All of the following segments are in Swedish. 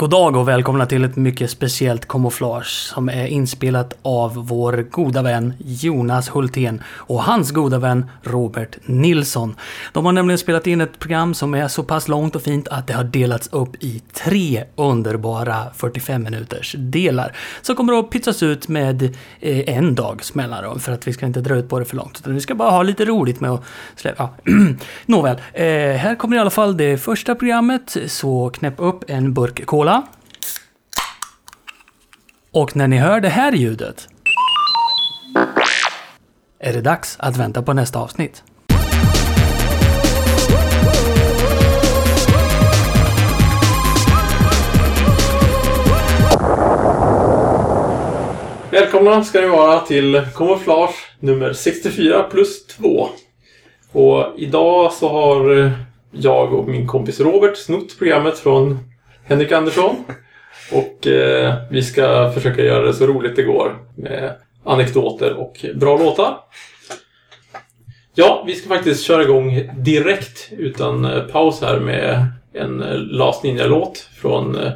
God dag och välkomna till ett mycket speciellt kamouflage som är inspelat av vår goda vän Jonas Hultén och hans goda vän Robert Nilsson. De har nämligen spelat in ett program som är så pass långt och fint att det har delats upp i tre underbara 45 minuters delar. Som kommer att pytsas ut med eh, en dags mellanrum för att vi ska inte dra ut på det för långt. Utan vi ska bara ha lite roligt med att släppa. Ja. Nåväl, eh, här kommer i alla fall det första programmet. Så knäpp upp en burk cola. Och när ni hör det här ljudet är det dags att vänta på nästa avsnitt. Välkomna ska ni vara till Kamouflage nummer 64 plus 2. Och idag så har jag och min kompis Robert snott programmet från Henrik Andersson. Och eh, vi ska försöka göra det så roligt det går med anekdoter och bra låtar. Ja, vi ska faktiskt köra igång direkt utan eh, paus här med en eh, Last Ninja-låt från eh,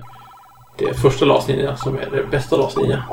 det första Last Ninja som är det bästa Last Ninja.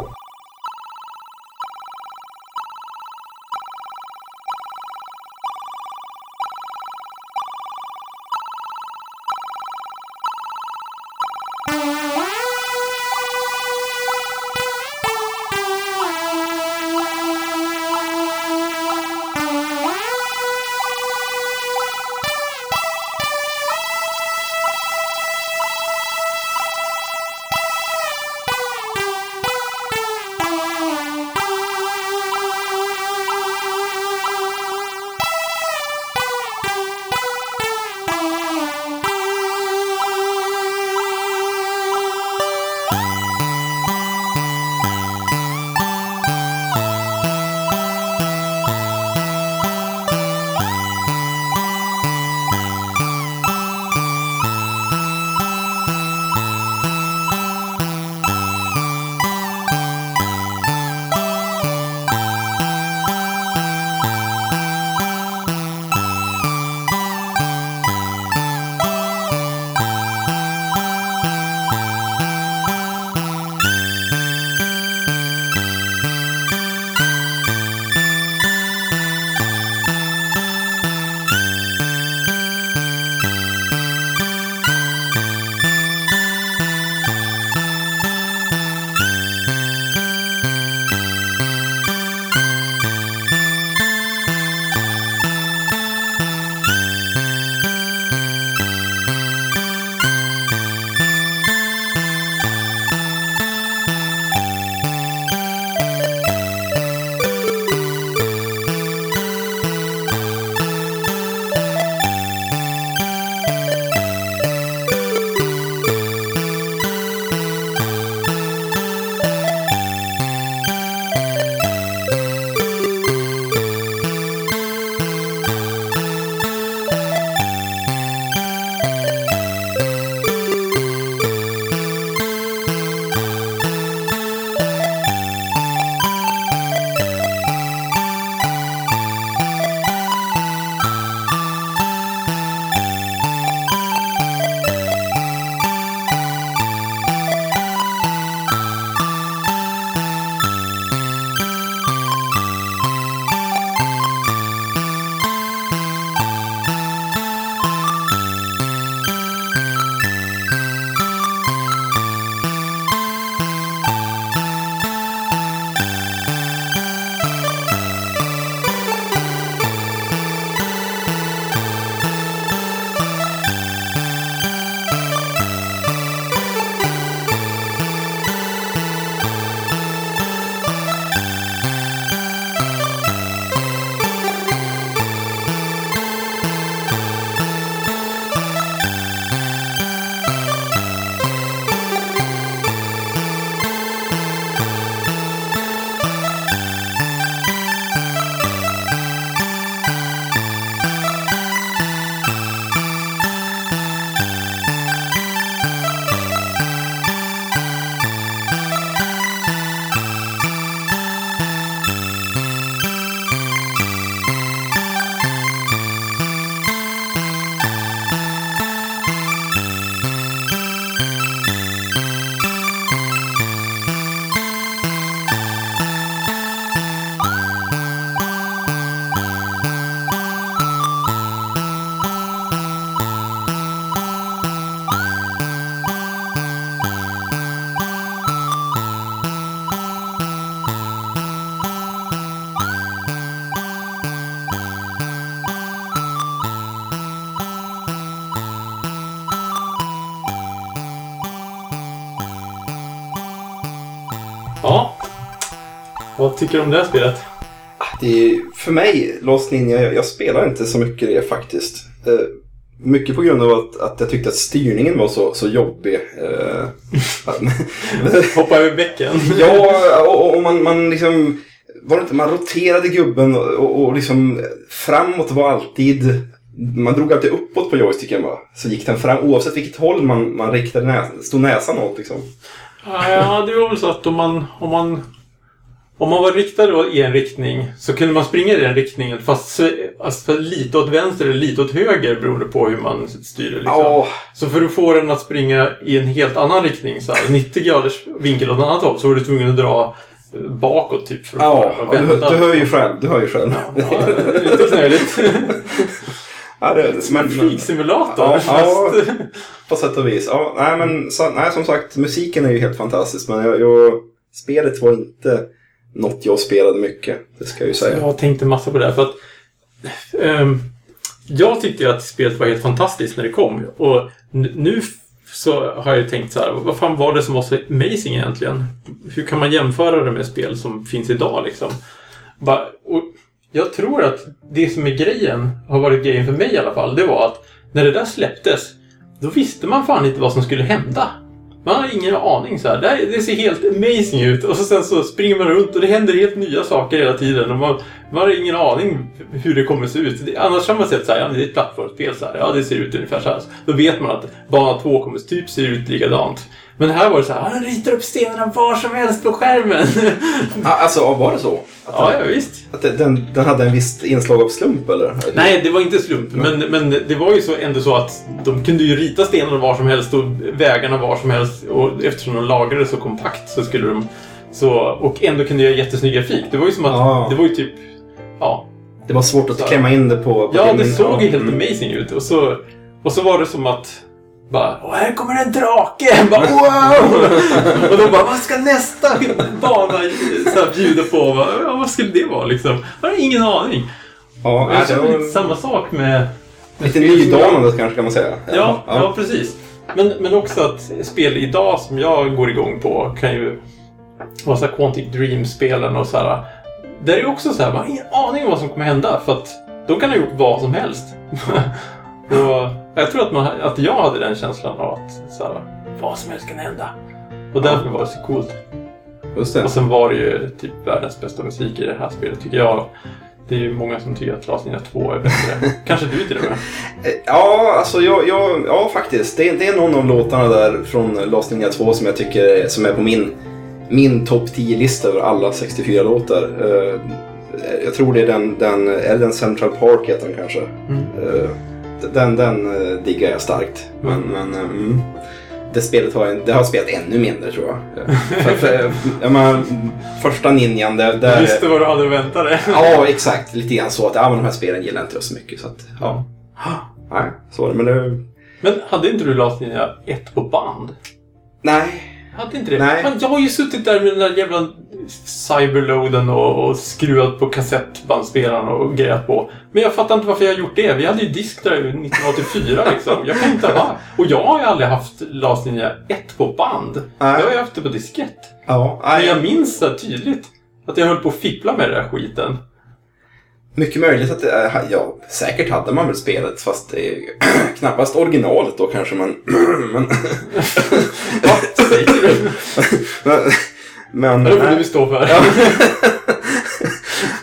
Vad tycker du om det här spelet? Det är, för mig, Lost Ninja, jag, jag spelar inte så mycket det faktiskt. Eh, mycket på grund av att, att jag tyckte att styrningen var så, så jobbig. Eh, Hoppa över bäcken. ja, och, och man, man liksom... Var det inte, man roterade gubben och, och liksom framåt var alltid... Man drog alltid uppåt på joysticken va? Så gick den fram oavsett vilket håll man, man riktade näsan, stod näsan åt liksom. Ja, det var väl så att om man, om man, om man var riktad i en riktning så kunde man springa i den riktningen fast alltså, lite åt vänster eller lite åt höger beroende på hur man styrde. Liksom. Ja, Så för att få den att springa i en helt annan riktning, så här, 90 graders vinkel åt ett annat håll, så var du tvungen att dra bakåt typ för att ja, få den att du, vända. du hör ju själv. Du hör ju själv. Ja, det är lite knöligt. Ja, det, Som en flygsimulator. Ja, ja. På sätt och vis. Ja, nej, men så, nej, som sagt, musiken är ju helt fantastisk. Men jag, jag, spelet var inte något jag spelade mycket. Det ska jag ju säga. Jag tänkte massa på det här för att um, jag tyckte ju att spelet var helt fantastiskt när det kom. Och nu så har jag ju tänkt så här, vad fan var det som var så amazing egentligen? Hur kan man jämföra det med spel som finns idag liksom? Och jag tror att det som är grejen, har varit grejen för mig i alla fall, det var att när det där släpptes, då visste man fan inte vad som skulle hända. Man har ingen aning så här. Det, här, det ser helt amazing ut och så sen så springer man runt och det händer helt nya saker hela tiden. Och man, man har ingen aning hur det kommer se ut. Det, annars har man sett så här, ja, det är ett plattformsspel så här. Ja, det ser ut ungefär så här. Då vet man att bana 2 kommer typ se ut likadant. Men här var det så här, han ritar upp stenarna var som helst på skärmen. Ah, alltså, ja, var det så? Att, ja, ja, visst. att den, den hade en viss inslag av slump, eller? Nej, det var inte slump. Men, men det var ju så, ändå så att de kunde ju rita stenarna var som helst och vägarna var som helst. Och eftersom de lagrade så kompakt så skulle de... Så, och ändå kunde göra jättesnygg grafik. Det var ju som att... Ah. Det var ju typ... Ja, Det var svårt att Så- klämma in det på... på ja det filmen. såg ju helt mm. amazing ut. Och så, och så var det som att... Bara, Åh, här kommer en drake! Bara, wow! och de bara, vad ska nästa bana så här, bjuda på? Bara, Ja, vad skulle det vara liksom? Jag har ingen aning. Ja, jag det känner var samma sak med... med lite nydanande kanske kan man säga. Ja, ja. precis. Men, men också att spel idag som jag går igång på kan ju vara så här Quantic Dream-spelen och så här. Där är ju också så här, man har ingen aning om vad som kommer hända för att de kan ha gjort vad som helst. och jag tror att, man, att jag hade den känslan av att så här, vad som helst kan hända. Och därför var det så coolt. Och sen var det ju typ världens bästa musik i det här spelet tycker jag. Det är ju många som tycker att Last Ninja 2 är bättre. Kanske du till och med. Eh, Ja, alltså jag, jag, ja faktiskt. Det, det är någon av låtarna där från Ninja 2 som jag tycker är- som är på min, min topp 10-lista över alla 64 låtar. Eh, jag tror det är den, den, det den Central Park heter den kanske. Mm. Den den eh, diggar jag starkt. Men, Mm. men eh, mm, det spelet har jag, det har jag spelat ännu mindre tror jag. För, för, jag menar, första ninjan där... Du där visste vad du hade att vänta dig. Ja, exakt. Lite grann så att ja, men de här spelen gillar inte jag så mycket. Så att, ja. Nej, så var det. Men det... Men hade inte du Last Ninja 1 på band? Nej. Hade inte det? Nej. Fan, jag har ju suttit där med den där jävla cyberloaden och, och skruvat på kassettbandspelaren och grejat på. Men jag fattar inte varför jag har gjort det. Vi hade ju diskdrive 1984 liksom. Jag kan inte ha. Och jag har ju aldrig haft Last Ninja 1 på band. Nej. Jag har ju haft det på diskett. Ja, Men jag minns här tydligt att jag höll på att fippla med den där skiten. mycket möjligt att det är, ja, säkert hade man väl spelet fast det är knappast originalet då kanske men... men, Vad säger du? Men, Det får du stå för. Ja.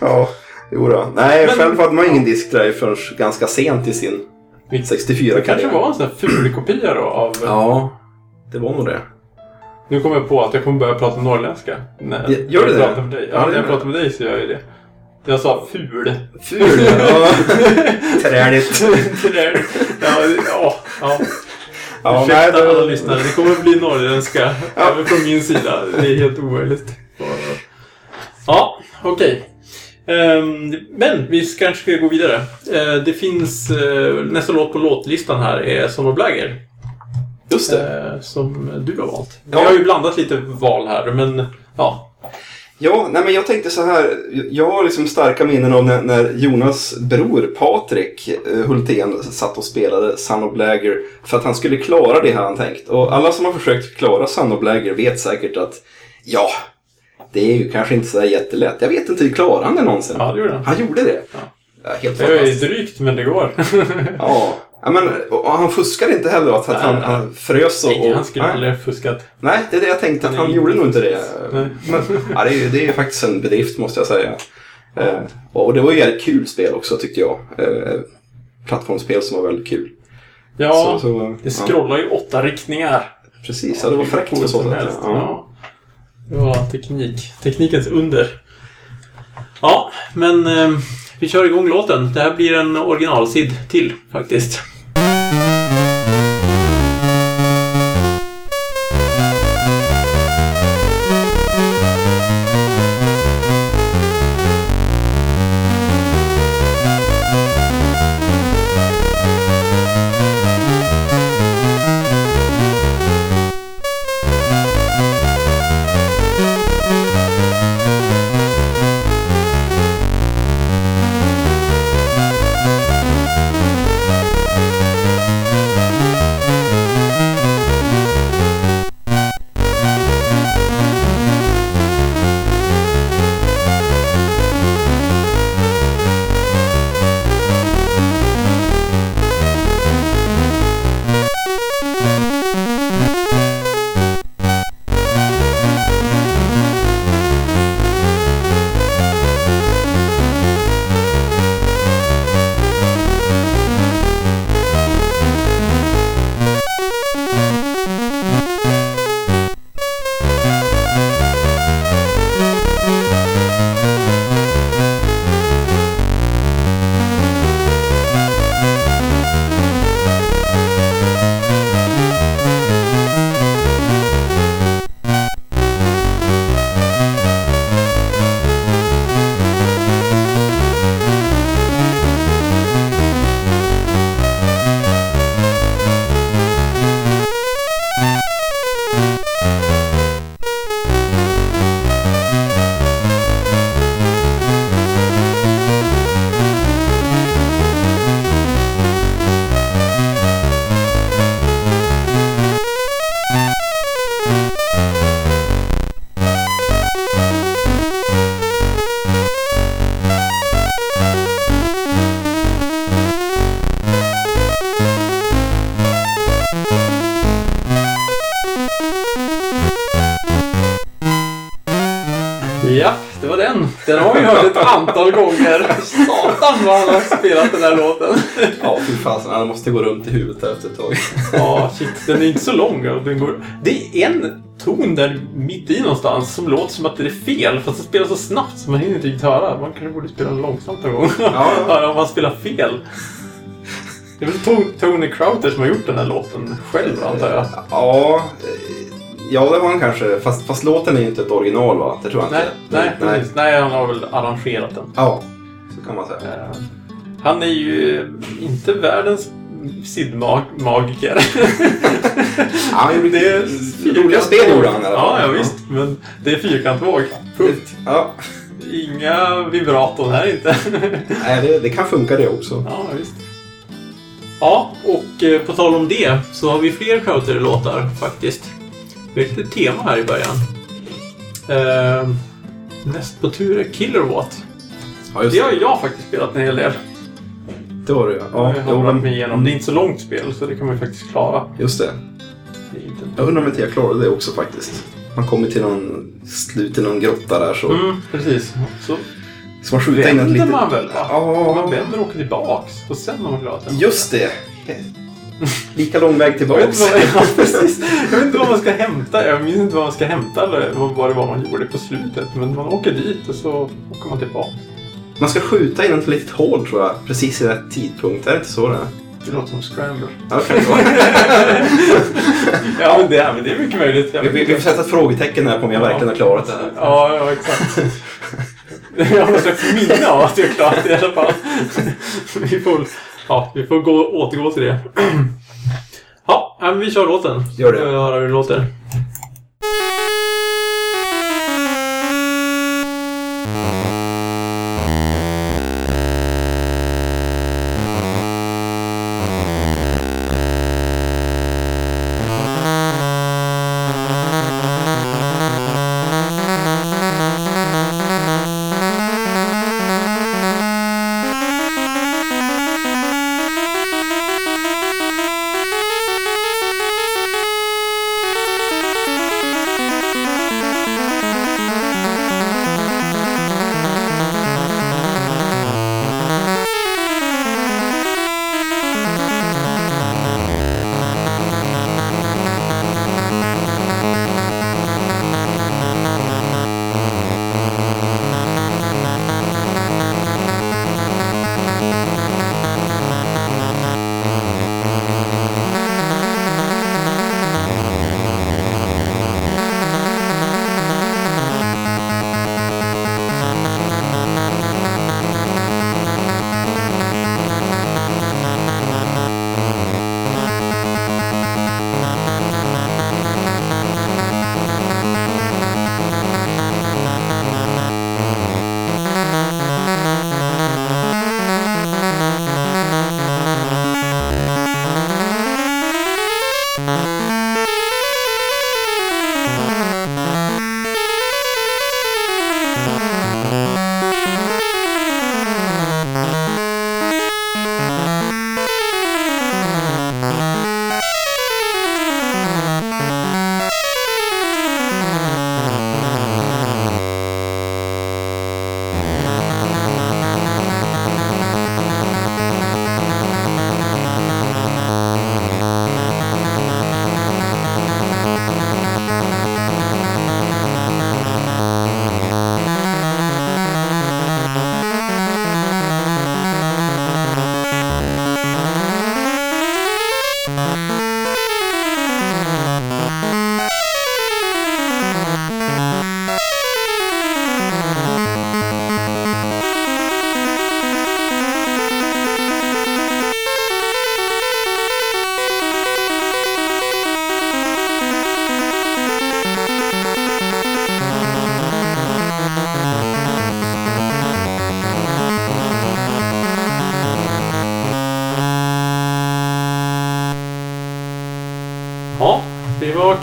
ja, jo då. Nej, Men- själv hade man ingen diskdrive förrän ganska sent i sin Vilket 64 Det kanske var en sån här ful kopia då av... Ja, det var nog det. Nu kommer jag på att jag kommer börja prata norrländska. Nej, gör du det? pratar med dig. Ja, Ja, när jag pratar med dig så gör jag det. Jag sa ful. Ful, ja. Träligt. Där- ja, ja, ja. Ja, nej, Ursäkta det- alla lyssnare, det kommer bli norrländska även från min sida. Det är helt omöjligt. Ja, okej. Ehm, men vi kanske ska gå vidare. Eh, det finns eh, nästa låt på låtlistan här är Summer Blagger. Just det. Eh, som du har valt. Ja. Vi har ju blandat lite val här, men ja. Ja, nej men jag tänkte så här. Jag har liksom starka minnen av när, när Jonas bror Patrik eh, Hultén satt och spelade Son of Blagger för att han skulle klara det här han tänkt. Och alla som har försökt klara Son of Blagger vet säkert att ja, Det är ju kanske inte så där jättelätt. Jag vet inte, klarade han det någonsin? Ja, det gjorde han. Han gjorde det? Ja. Ja, helt Det är drygt, men det går. Ja. Ja, men han fuskade inte heller att, han, han frös och... Nej, han skulle aldrig ha fuskat. nej, det är det jag tänkte, att Han han gjorde inte- nog inte det. Nej. Men, ja, det, är, det är faktiskt en bedrift måste jag säga. Eh, och det var ju ett kul spel också tyckte jag. Eh, plattformsspel som var väldigt kul. Ja, Så- så, det ja. scrollar ju åtta riktningar. Precis, ja, det var fräckt på så sätt. Ja. Ja. Det teknik. Teknikens under. Ja, men eh, vi kör igång låten. Det här blir en originalsid till faktiskt. Har spelat den här låten. Ja, fy fasen. Han måste gå runt i huvudet där efter ett tag. Ja, shit. Den är inte så lång. och Den går... Det är en ton där mitt i någonstans som låter som att det är fel. Fast det spelar så snabbt så man hinner inte riktigt höra. Man kanske borde spela den långsamt någon gång. Ja. Höra om man spelar fel. Det är väl To- Tony Crowther som har gjort den här låten själv antar jag. Ja, ja det var han kanske. Fast, fast låten är ju inte ett original va? Det tror jag Nej, inte. nej, nej. nej, han har väl arrangerat den. Ja, kan man säga. Eh, Han är ju inte världens sidmagiker. Ja, Det är roliga spel gjorde han i alla Ja, fall. ja visst. Men det är fyrkantvåg. Punkt. Ja, Inga vibraton här inte. nej, det, det kan funka det också. ja, visst. Ja, och eh, på tal om det så har vi fler Crowther-låtar faktiskt. Vi har ett litet tema här i början. Eh, näst på tur är Killerwatt. Ja, just Det har det. jag faktiskt spelat en hel del. Det var det ja. Ja, ja jag har men- med igenom. Det är inte så långt spel så det kan man faktiskt klara. Just det. Det är inte... Jag undrar om inte jag klarade det också faktiskt. Man kommer till någon slut i någon grotta där så Mm, precis. Så ska man skjuta in vänder litet... man väl va? Ja. Man vänder och åker tillbaks och sen har man klarat den. Just det! Lika lång väg Jag vet, tillbaks. inte vad, ja, precis. jag vet inte vad man ska hämta. Jag minns inte vad man ska hämta eller vad vad det var man gjorde på slutet. Men man åker dit och så åker man tillbaka. Man ska skjuta in ett litet hål tror jag, precis i rätt tidpunkt. Är det inte så det är? Det låter som Scramble. Ja, det kan det vara. Ja, men det, är, men det är mycket möjligt. Vi, vi, vi får sätta ett frågetecken här på om jag verkligen har klarat det här. Ja, ja, exakt. Jag har något slags minne av att jag har klarat det i alla fall. Vi får, ja, vi får gå, återgå till det. Ja, men vi kör låten. Gör det. Jag vill höra hur det låter.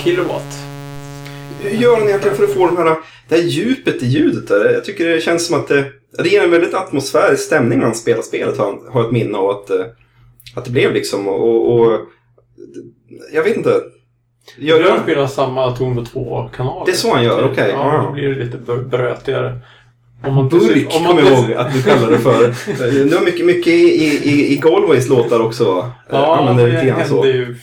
Kilowatt. Hur gör den egentligen för att få de här, det här djupet i ljudet? Där? Jag tycker det känns som att det, det ger en väldigt atmosfärisk stämning när man spelar spelet, har, har ett minne av att, eh, att det blev liksom. Och, och, jag vet inte. Gör, jag spelar samma ton på två kanaler. Det är så han gör, okej. Ja, Ja. då blir det lite br- brötigare. Om man Burk om man kommer jag ihåg att du kallar det för. Det var mycket, mycket i, i, i Galways låtar också? Ja, Använder det hände ju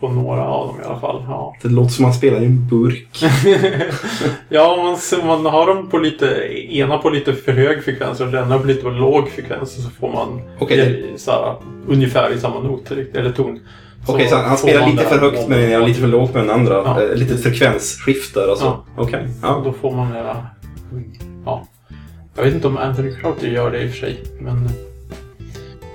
på några av dem i alla fall. Ja, Det låter som att man spelar i en burk. ja man, man har dem på lite, ena på lite för hög frekvens och den andra på lite på låg frekvens så får man i- så här, ungefär i samma not eller ton. Okej, så han spelar lite det för högt med den ena och lite för lågt med den andra. Ja. Eh, Lite frekvensskift där alltså. Ja. Okej. Ja. Ja. Då får man mera... Ja. Jag vet inte om Anthony Crowder gör det i och för sig, men...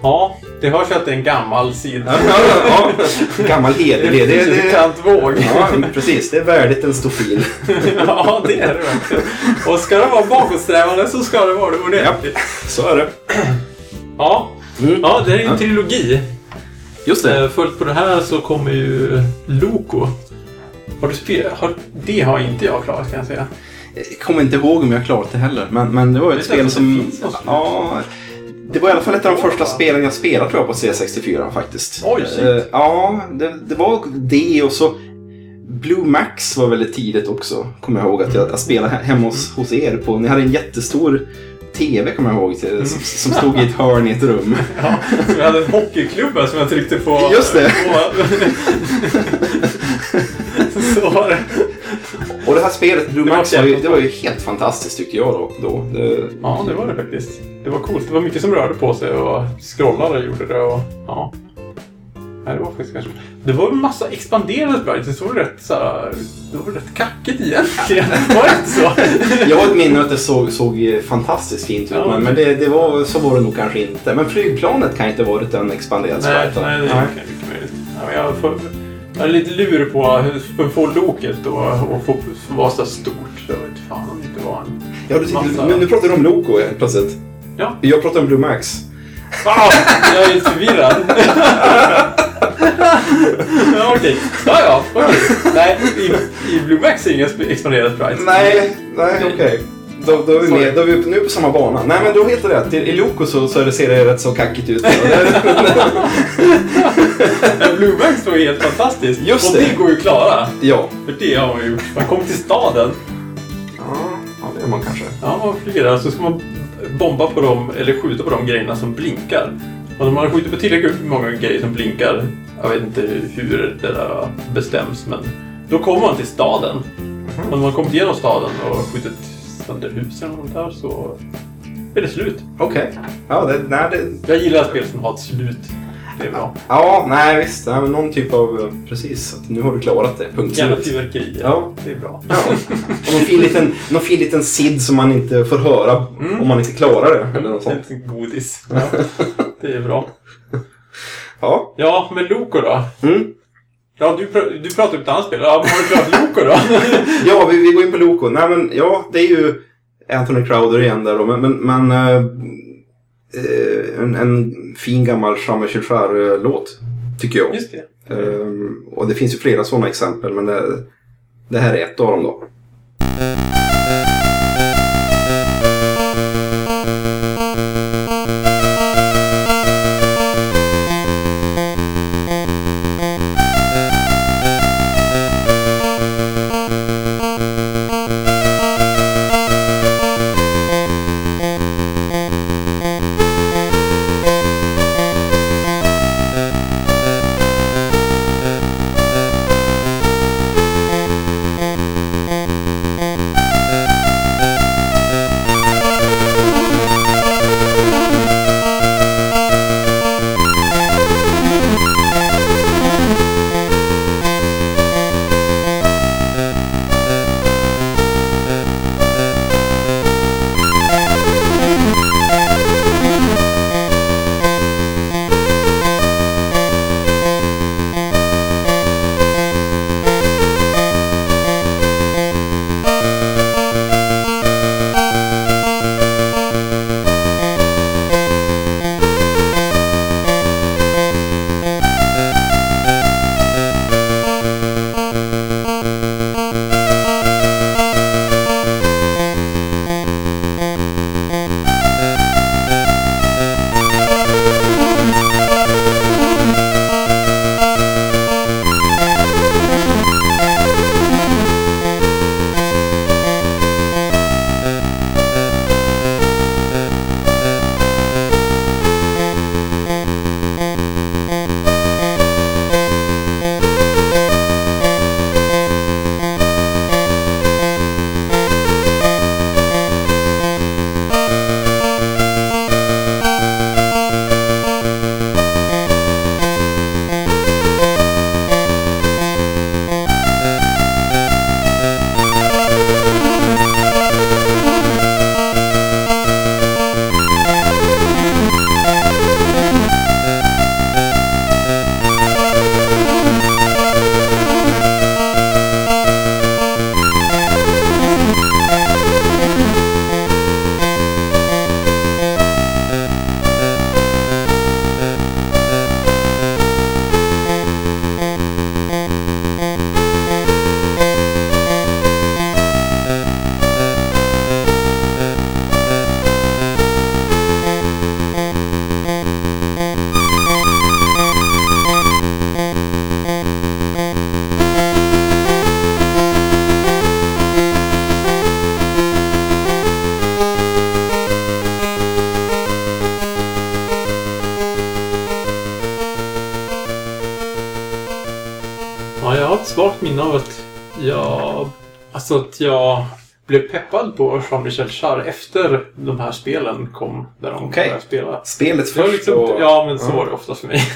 Ja, det hörs ju att det är en gammal sid. Ja, ja, ja. Gammal hederlig. Det, det, Bekant våg. ja, precis. Det är värdigt en stofil. ja, det är det verkligen. Och ska det vara bakåtsträvande så ska det vara det ordentligt. Så är det. Ja. Mm. ja, det är ju en Ja. trilogi. Just det. Eh, Följt på det här så kommer ju Loco. Har du spelat? Har, det har inte jag klarat kan jag säga. Jag kommer inte ihåg om jag klarat det heller. Men, men det var ett Vet spel det som... Ja, det var i alla fall ett av de första spelen jag spelade tror jag på C64 faktiskt. Oj, shit. Eh, Ja, det, det var det och så... Blue Max var väldigt tidigt också. Kommer jag ihåg att jag, jag spelade he- hemma hos, hos er. på. Ni hade en jättestor TV kommer jag ihåg. till- Som, som stod i ett hörn i ett rum. Ja, så jag hade en hockeyklubba som jag tryckte på. Just det. På, så var det. Och det här spelet, Blue Max, var ju, det var ju helt fantastiskt tyckte jag då. då. Det, Ja, det var det faktiskt. Det var coolt. Det var mycket som rörde på sig och scrollade och gjorde det. Och, ja. Nej, det var faktiskt kanske... Det var en massa expanderade sprites. Det var rätt så här, Det var rätt kackigt egentligen. Var det inte så? Jag har ett minne att det såg, såg fantastiskt fint ut, Ja. men, men det, det var, så var det nog kanske inte. Men flygplanet kan inte ha varit en expanderad nej, sprite. nej, det är mycket möjligt. Ja, men jag, får, jag är lite lur på hur få loket och, och få vara så stort. Jag vet fan om det inte var en... Ja, du, Massa- men nu pratar du om Loco helt plötsligt. Ja. Jag pratar om Blue Max. Ah, jag är förvirrad. ja, okej. Ja, ja, okej. Nej, i, i Blue Max är inga sp- expanderade sprites. Nej, nej okej. Då, då, är vi Sorry. med, då är vi nu på samma bana. Nej, men du har helt rätt. I Loco så, så ser det rätt så kackigt ut. Max var ju helt fantastiskt. Just och det. det. går ju att klara. ja. För det har man gjort. Man kommer till staden. Ja, ja, det är man kanske. Ja, man flyger. Så ska man bomba på dem, eller skjuta på de grejerna som blinkar. Och när man skjuter på tillräckligt många grejer som blinkar, jag vet inte hur det där bestäms, men då kommer man till staden. Och när man kommit igenom staden och skjutit sönder hus eller något där så är det slut. Okej. Ja, det, nej, det, Jag gillar spel som har ett slut. Det är bra. ja, nej visst. Nej, men någon typ av... Precis. Att nu har du klarat det. Punkt Gärna slut. fyrverkerier. Ja. Det är bra. Ja. Och någon fin liten, någon fin liten sid som man inte får höra Mm. om man inte klarar det. Eller något sånt. Lite godis. Ja, det är bra. Ja. Ja, men Loco då? Mm. Ja, du, pr- du pratar om ett annat spel. Ja, men har du klarat Loco då? Ja, vi, vi går in på Loco. Nej, men ja, det är ju Anthony Crowder igen där då. Men, men, men eh, en, en fin gammal Chambre låt tycker jag. Just det. Ehm, och det finns ju flera sådana exempel, men det, det här är ett av dem då. Ja, jag har ett svagt minne av att jag... Alltså att jag blev peppad på Jean-Michel Jarre efter de här spelen kom. Där de okay. började spela. Spelet först liksom, och... Ja, men så mm. var det ofta för mig.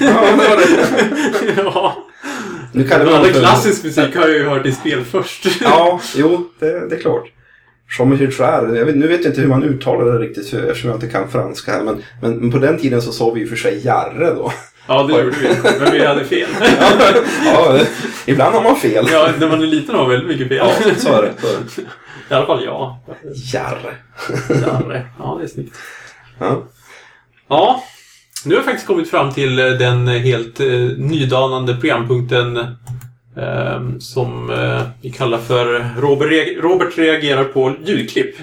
ja. Nu kan det All klassisk musik har jag ju hört i spel först. ja, jo, det, det är klart. Jean-Michel Jarre, vet, nu vet jag inte hur man uttalar det riktigt eftersom jag inte kan franska här. Men, men, men på den tiden så sa vi ju för sig Jarre då. Ja, det gjorde vi. Men vi hade fel. ja, ibland har man fel. Ja, när man är liten har man väldigt mycket fel. Ja, så är det. Så är det. I alla fall jag. Jarre. Jarre. Ja, det är snyggt. Ja. Ja, nu har jag faktiskt kommit fram till eh, den helt eh, nydanande programpunkten eh, som eh, vi kallar för Robert reagerar på ljudklipp.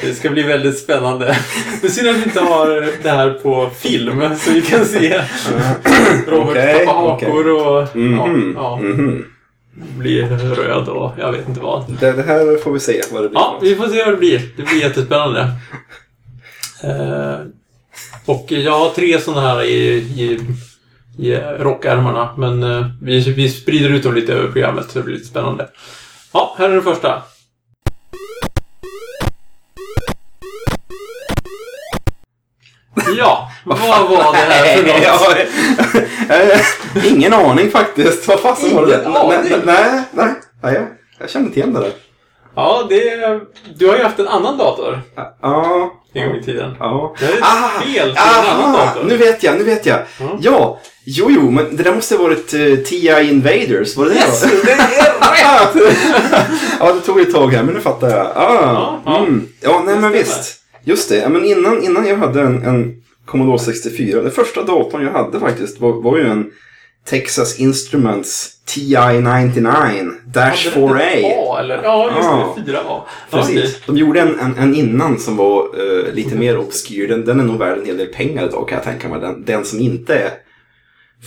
Det ska bli väldigt spännande. Det är synd att vi inte har det här på film så vi kan se Robert Okej, tappa hakor och Mhm, ja, ja, mhm. bli röd och jag vet inte vad. Det, det här får vi se vad det blir. Ja, vi får se vad det blir. Det blir jättespännande. Eh, och jag har tre sådana här i, i, i rockärmarna, men eh, vi, vi sprider ut dem lite över programmet så det blir lite spännande. Ja, här är den första. Ja, vad var det här för något? Ja, eh, Ingen aning faktiskt. Vad fasen var det? Ingen Nej, aning. Nej, nej, nej. jag- kände inte igen det där. Ja, det, du har ju haft en annan dator Ja. en gång i tiden. Ja. Det är Ah, spel till en annan aha, dator. nu vet jag, nu vet jag. Ja. Ja, jo, jo, men det där måste ha varit uh, TI Invaders. Var det Yes, det? det är rätt! ja, det tog ett tag här, men nu fattar jag. Ah, Ja, ja. Mm. ja nej Det men visst. Just det, men innan, innan jag hade en, en Commodore 64, den första datorn jag hade faktiskt var, var ju en Texas Instruments TI-99 Dash Hade den 4A. ett A, eller? Ja, just Ja. det. 4A. Ja, Precis. De gjorde en, en, en innan som var eh, lite mer obskyr. Den, den är nog värd en hel del pengar idag kan jag tänka mig. Den, den som inte är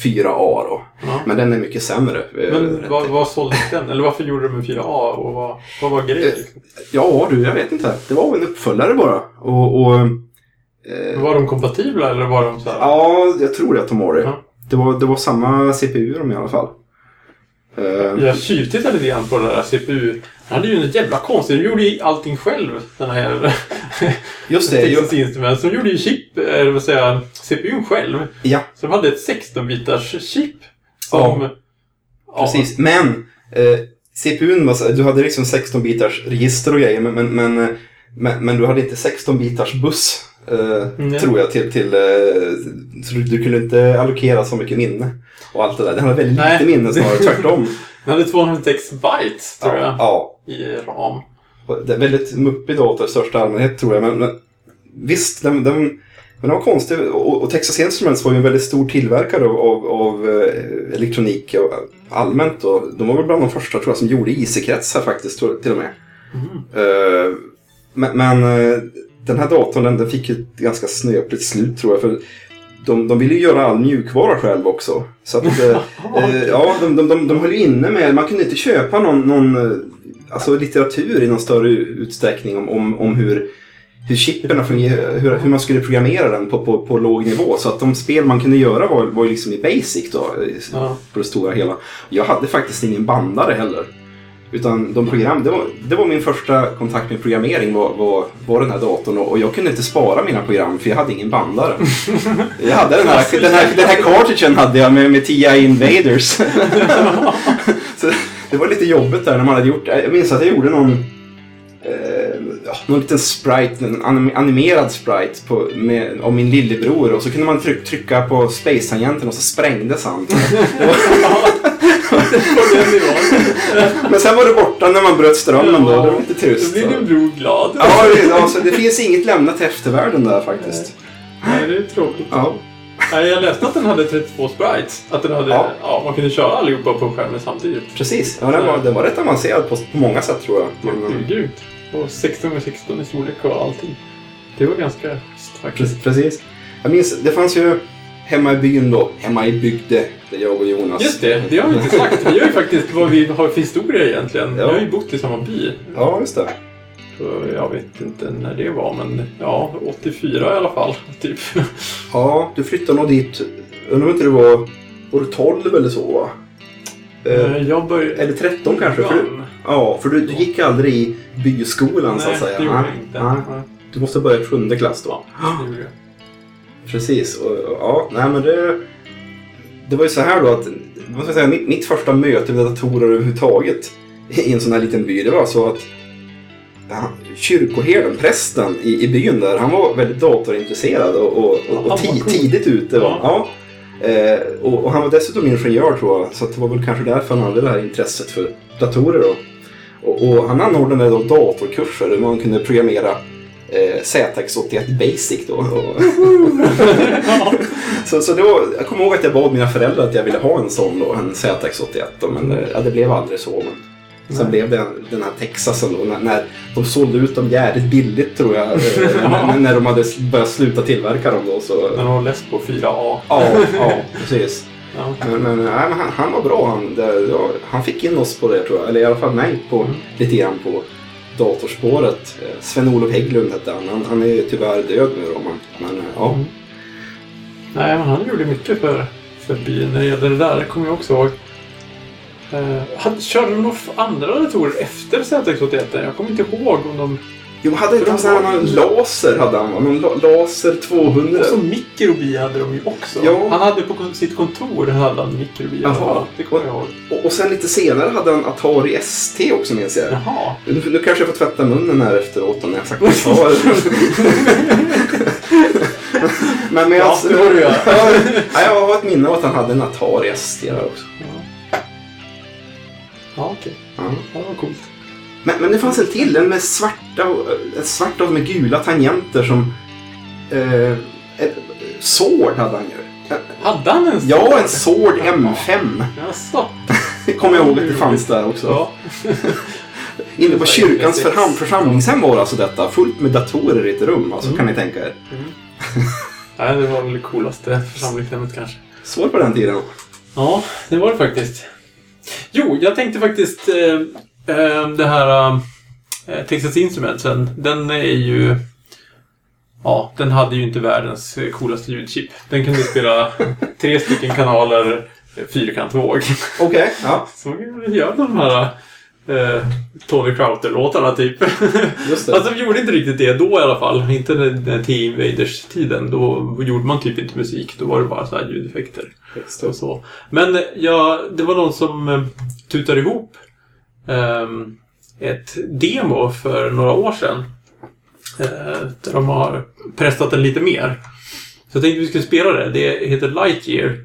4A då. Ja. Men den är mycket sämre. eh, Men rätt. vad, vad såldes den? Eller varför gjorde de en 4A? Och vad, vad var grejen? Liksom? Ja du, jag vet inte. Det var en uppföljare bara. Och, och eh, Var de kompatibla eller var de så här? ja, jag tror det att de var det. Ja. Det var, det var samma CPU i alla fall. Eh, Jag tjuvtittade lite grann på den där CPU. Den hade ju en jävla konstigt. De gjorde ju allting själv. Den här just det. Texas ju- Instruments. De gjorde ju chip, eller vad säger jag, CPUn själv. Ja, Så de hade ett 16-bitars chip. Som... Ja. precis. Men eh, CPUn var så, du hade liksom 16-bitars register och grejer. Men, men, men, eh, men, men du hade inte 16-bitars buss. Nej. tror jag till, till eh, du, kunde inte allokera så mycket minne. Och allt det där. Den hade väldigt Nej. lite minne snarare, tvärtom. Den hade 256 bytes, tror ja, jag, ja. i ram. Det är väldigt muppig dator i största allmänhet tror jag. Men, men visst, den, den, men den var konstig. Och, och Texas Instruments var ju en väldigt stor tillverkare av, av, av eh, elektronik och, allmänt. Och de var väl bland de första tror jag som gjorde IC-kretsar faktiskt till och med. Eh, men men eh, den här datorn den, den fick ett ganska snöpligt slut tror jag. För de, de ville ju göra all mjukvara själv också. Så att, eh, eh, ja, de, de, de, de höll ju inne med, man kunde inte köpa någon, någon eh, alltså litteratur i någon större utsträckning om, om, om hur, hur chippen fungerar, hur, hur man skulle programmera den på, på, på låg nivå. Så att de spel man kunde göra var, var ju liksom i basic då, i- Ja. på det stora hela. Jag hade faktiskt ingen bandare heller. Utan de program, det, var, det var min första kontakt med programmering var, var, var den här datorn och, och jag kunde inte spara mina program för jag hade ingen bandare. Jag hade den här, den här, den här cartridgen hade jag med, med TI Invaders. Så det var lite jobbigt där när man hade gjort, jag minns att jag gjorde någon eh, någon liten sprite, en animerad sprite på, med, av min lillebror och så kunde man tryck, trycka på space-tangenten och så sprängdes han. Men sen var det borta när man bröt strömmen då. Det var lite Då trist. blir din bror glad. Ja, alltså, det finns inget lämnat eftervärlden där faktiskt. Nej, det är tråkigt. Ja, Nej, jag läste att den hade 32 sprites. Att den hade, Ja. ja. man kunde köra allihopa på skärmen samtidigt. precis. Ja, den, var, den var rätt avancerad på, på många sätt tror jag. Det är grymt. Och 16 x 16 i storlek och allting. Det var ganska schysst faktiskt. Precis, precis. Jag minns, det fanns ju hemma i byn då, hemma i bygde, där jag och Jonas... Just det, det har vi inte sagt. Vi har ju faktiskt vad vi har för historia egentligen. Vi har ju bott i samma by. Ja, just det. Jag vet inte när det var, men ja, 84 i alla fall. Typ. Ja, du flyttade nog dit, undrar om inte det var, det 12 eller så va? Eh, Eh, Jag började... eller 13 kanske? För du, ja, för du, du gick aldrig i byskolan så att säga. det gjorde jag Nej, inte. nej. Nej, Du måste börja i sjunde klass då. Ja, det gjorde jag. Precis. Och, och, ja, nej men det... Det var ju så här då att vad ska jag säga, mitt, mitt första möte med datorer överhuvudtaget i en sån här liten by, det var så att ja, kyrkoherden, prästen i, i byn där, han var väldigt datorintresserad och, och, och, och ti, tidigt ute. Va? Ja. Eh, och, och han var dessutom ingenjör tror jag, så det var väl kanske därför han hade det här intresset för datorer. Då. Och, och han anordnade då datorkurser där man kunde programmera eh, ZX81 Basic då. Och, så, så då, jag kommer ihåg att jag bad mina föräldrar att jag ville ha en sån då, en ZX81 då, men eh, ja, det blev aldrig så. Men sen blev det den här Texasen då, när, när de sålde ut dem jävligt billigt tror jag. eh, när, när de hade börjat sluta tillverka dem då. Så, När de var less på 4A. ja, ja, precis. Ja. Men, men, nej, men han, han var bra. Han, det, ja, han fick in oss på det tror jag. Eller i alla fall mig på, Mm. lite grann på datorspåret. Eh, Sven-Olof Hägglund hette han. han. Han är tyvärr död nu då. Men, men eh, ja. Mm. Nej, men han gjorde mycket för, för byn när det gällde det där. Det kommer jag också ihåg. Eh, hade, körde de några andra datorer efter ZX81? Jag kommer inte ihåg om de... Jo, hade inte han sån här någon laser? Hade han? Någon la- laser 200? Och så mikrobi hade de ju också. Ja. Han hade på sitt kontor hade han mikrobi. Jaha. Det kommer jag ihåg. Och, och sen lite senare hade han Atari ST också minns jag. Jaha. Nu, nu kanske jag får tvätta munnen här efteråt om jag sagt jag sa. men men Ja, alltså, det får du göra. ja, jag har ett minne av att han hade en Atari ST där också. Ja, okej. Ja. Ja, det var coolt. Men, men det fanns en till, en med svarta, svarta och med gula tangenter som... Eh, ett, Sword hade han ju. Hade han en sån? Ja, en Sword M5. Jaså? Det kommer jag ihåg att det fanns där också. Ja. Inne på kyrkans förham, församlingshem var alltså detta. Fullt med datorer i ett rum. Alltså, Mm. kan ni tänka er. Nej, det var väl det coolaste församlingshemmet kanske. Svårt på den tiden. Ja, det var det faktiskt. Jo, jag tänkte faktiskt eh, det här eh, Texas Instrumentsen, den är ju... Ja, den hade ju inte världens coolaste ljudchip. Den kunde spela tre stycken kanaler fyrkantvåg. Okej, ja. Så gör de här eh, Tony Crowther-låtarna typ. Just det. Alltså de gjorde inte riktigt det då i alla fall. Inte när, när T-Invaders-tiden. Då gjorde man typ inte musik. Då var det bara så här ljudeffekter. Och så. Men ja, det var någon som eh, tutade ihop ehm, ett demo för några år sedan. Eh, där de har pressat den lite mer. Så jag tänkte vi skulle spela det. Det heter Lightyear.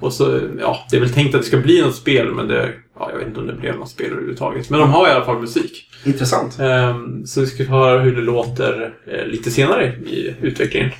Och så, ja, det är väl tänkt att det ska bli något spel, men det, ja, jag vet inte om det blev något spel överhuvudtaget. Men de har i alla fall musik. Intressant. Ehm, så vi ska höra hur det låter eh, lite senare i utvecklingen.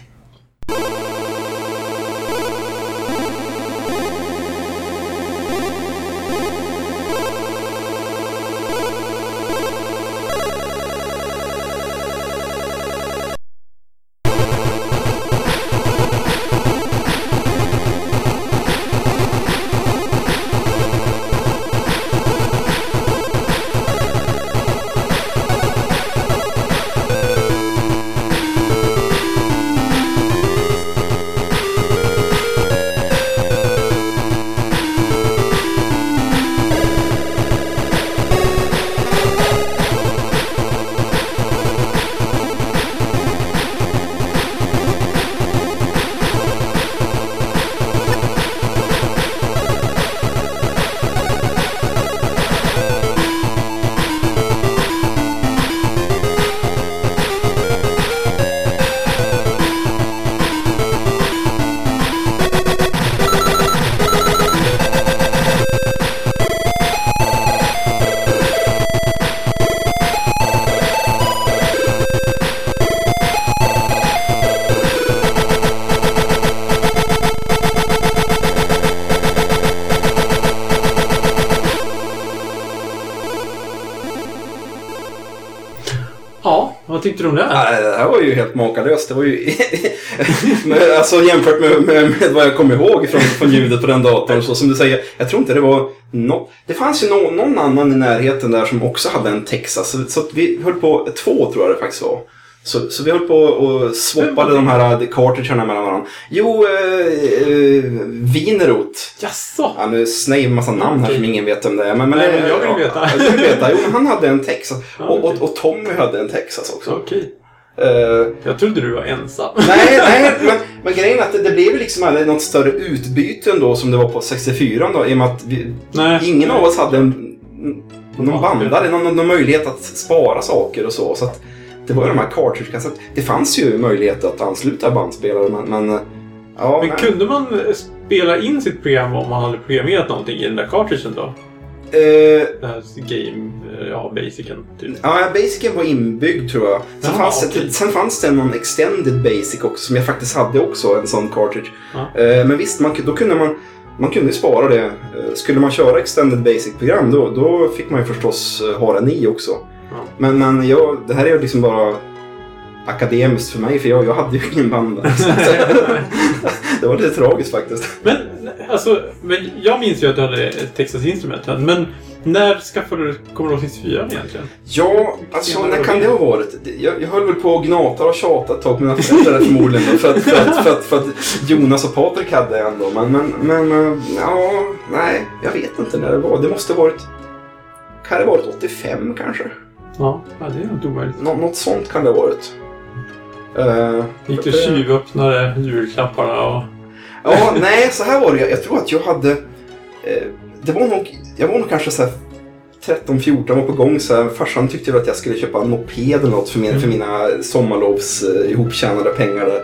Om det? Nej, det här var ju helt makalöst. Det var ju... Alltså jämfört med, med, med vad jag kommer ihåg från, från ljudet på den datorn. Så som du säger, jag tror inte det var... No... Det fanns ju no, någon annan i närheten där som också hade en Texas. Så, så vi höll på, två tror jag det faktiskt var. Så, så vi höll på och swappade de här cartridgerna mellan varandra. Jo, eh, eh, Wienerot. Jaså? Ja, nu snäger en massa namn här som ingen vet om det är. Men, men, Nej, men jag vill veta. Ja, du vill veta. Jo, men han hade en Texas. Ja, Och, och, och Tommy hade en Texas också. Okej. Eh, Jag trodde du var ensam. nej, nej men, men grejen är att det, det blev liksom aldrig något större utbyte ändå som det var på 64 då. I och med att vi, Nej. ingen av oss hade en, någon bandare, någon, någon möjlighet att spara saker och så. så att det var ju de här cartridge så att Det fanns ju möjlighet att ansluta bandspelare men... men eh, ja, Men nej. kunde man spela in sitt program om man hade programmerat någonting i den där cartridgen då? Eh, här game, eh, ja, basicen typ. Ja, Basicen var inbyggd tror jag. Sen, Jaha, fanns, okej. det, sen fanns det någon extended basic också som jag faktiskt hade också, en sån cartridge. Ja. Eh, men visst, man, då kunde man, man kunde ju spara det. Eh, skulle man köra extended basic-program då, då fick man ju förstås eh, ha den i också. Ja. Men, men jag, det här är ju liksom bara akademiskt för mig för jag, jag hade ju ingen band. det var lite tragiskt faktiskt. Men, alltså, men jag minns ju att du hade ett Texas Instrument. Men när skaffade du Commodore 64 egentligen? Ja, alltså när kan det ha varit? Jag, jag höll väl på och gnata och tjata ett tag på mina föräldrar förmodligen. då, För att, för, att, för, att, för att Jonas och Patrik hade en då. Men, men, men eh, ja, nej, jag vet inte när det var. Det måste ha varit... Kan det ha varit 85 kanske? Ja, ja det är inte omöjligt. Nå, något sånt kan det ha varit. Uh, Gick du tjuvöppnade julklapparna och... Ja, nej, så här var det. Jag, tror att jag hade... Eh, det var nog... Jag var nog kanske så här 13-14 var på gång. Så här, farsan tyckte väl att jag skulle köpa en moped eller något för, min, för mina sommarlovs eh, ihoptjänade pengar där,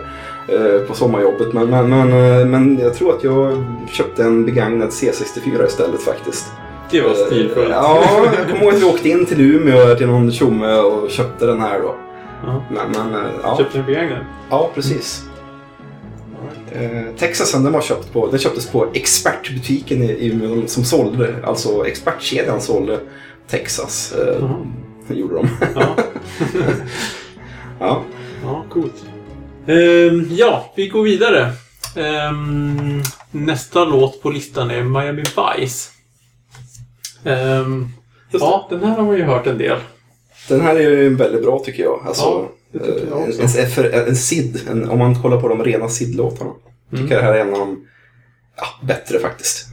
eh, på sommarjobbet. Men, men, men, eh, men jag tror att jag köpte en begagnad C64 istället faktiskt. Det var stilfullt. Eh, Ja, jag kommer ihåg att vi åkte in till Umeå till någon tjomme och köpte den här då. Ja. Men, men eh, ja. Köpte du begagnad? ja, precis. Eh, Texasen den var köpt på, den köptes på expertbutiken i, i Umeå som sålde, alltså expertkedjan sålde Texas. Eh, Jaha. det gjorde de. Ja. ja. Ja, coolt. Ehm, ja, vi går vidare. Ehm, nästa låt på listan är Miami Vice. Just ja, den här har man ju hört en del. Den här är ju väldigt bra tycker jag. Alltså, Ja, det tycker jag eh, också. En, en, för- en SID, en, om man kollar på de rena SID-låtarna. Mm. Tycker jag det här är en av de ja, bättre faktiskt.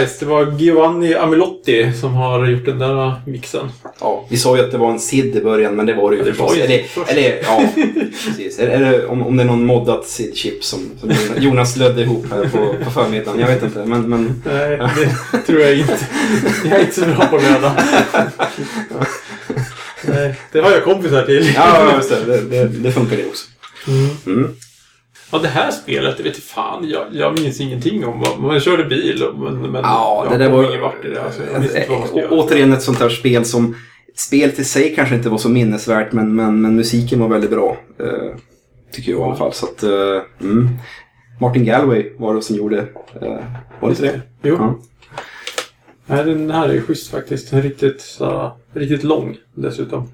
Vice. Det var Giovanni Amilotti som har gjort den där mixen. Ja, vi sa ju att det var en SID i början, men det var det ju Ja, det förstås. var ju Eller, eller, ja, precis. Det, om, om det är någon moddat SID-chip som, som Jonas lödde ihop här på, på förmiddagen. Jag vet inte, men... men Nej, det tror jag inte. Jag är inte så bra på att löda. Nej, det har jag kompisar till. ja, just det. Det, det, det funkar det också. Mm. Mm. Ja, det här spelet, det vet fan. Jag, jag minns ingenting om vad... Man körde bil, men, men Ja, det där var... ingen vart i det. Alltså, jag visste inte vad man skulle Å- göra. återigen ett sånt här spel som... Spelet i sig kanske inte var så minnesvärt, men, men, men musiken var väldigt bra. Eh, tycker jag i alla fall. Så att, eh, mm. Martin Galway var det som gjorde... Eh, var det inte det? Jo. Ja. Nej, den här är ju schysst faktiskt. Den är riktigt, så, riktigt lång dessutom.